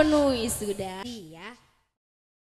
terpenuhi sudah. Iya.